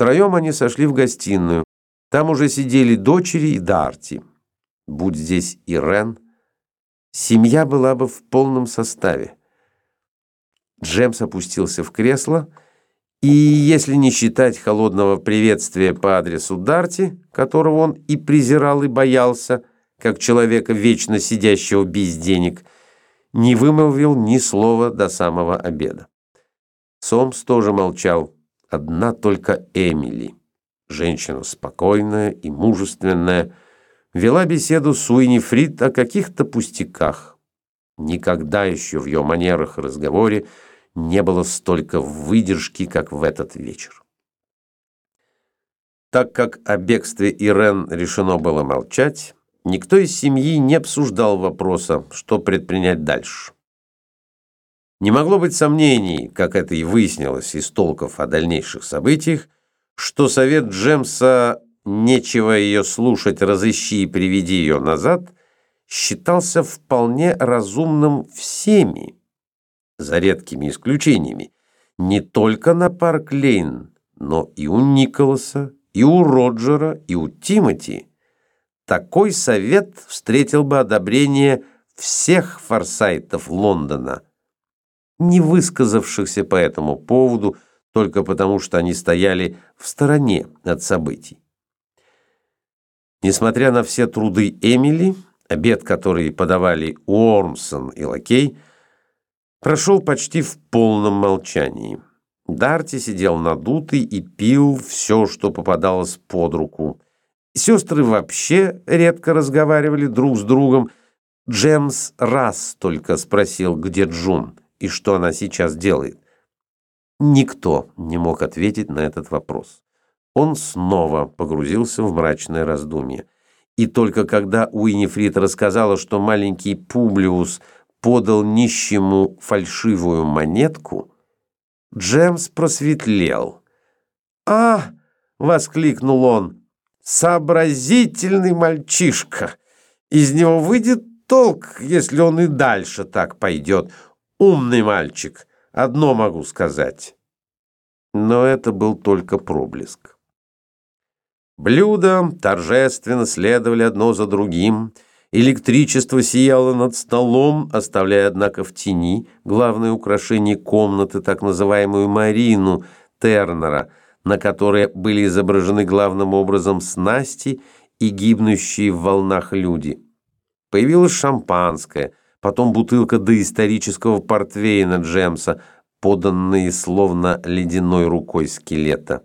Втроем они сошли в гостиную. Там уже сидели дочери и Дарти. Будь здесь Ирен, семья была бы в полном составе. Джемс опустился в кресло и, если не считать холодного приветствия по адресу Дарти, которого он и презирал, и боялся, как человека, вечно сидящего без денег, не вымолвил ни слова до самого обеда. Сомс тоже молчал. Одна только Эмили, женщина спокойная и мужественная, вела беседу с Уинни Фрид о каких-то пустяках. Никогда еще в ее манерах и разговоре не было столько выдержки, как в этот вечер. Так как о бегстве Ирен решено было молчать, никто из семьи не обсуждал вопроса, что предпринять дальше. Не могло быть сомнений, как это и выяснилось из толков о дальнейших событиях, что совет Джемса «нечего ее слушать, разыщи и приведи ее назад» считался вполне разумным всеми, за редкими исключениями, не только на Парк-Лейн, но и у Николаса, и у Роджера, и у Тимоти. Такой совет встретил бы одобрение всех форсайтов Лондона – не высказавшихся по этому поводу только потому, что они стояли в стороне от событий. Несмотря на все труды Эмили, обед, который подавали Уормсон и Лакей, прошел почти в полном молчании. Дарти сидел надутый и пил все, что попадалось под руку. Сестры вообще редко разговаривали друг с другом. Джемс раз только спросил, где Джун и что она сейчас делает? Никто не мог ответить на этот вопрос. Он снова погрузился в мрачное раздумье. И только когда Уинифрид рассказала, что маленький Публиус подал нищему фальшивую монетку, Джемс просветлел. «А!» — воскликнул он. «Сообразительный мальчишка! Из него выйдет толк, если он и дальше так пойдет. Умный мальчик, одно могу сказать. Но это был только проблеск. Блюда торжественно следовали одно за другим. Электричество сияло над столом, оставляя, однако, в тени главное украшение комнаты, так называемую Марину Тернера, на которой были изображены главным образом снасти и гибнущие в волнах люди. Появилось шампанское – потом бутылка доисторического портвейна Джемса, поданные словно ледяной рукой скелета.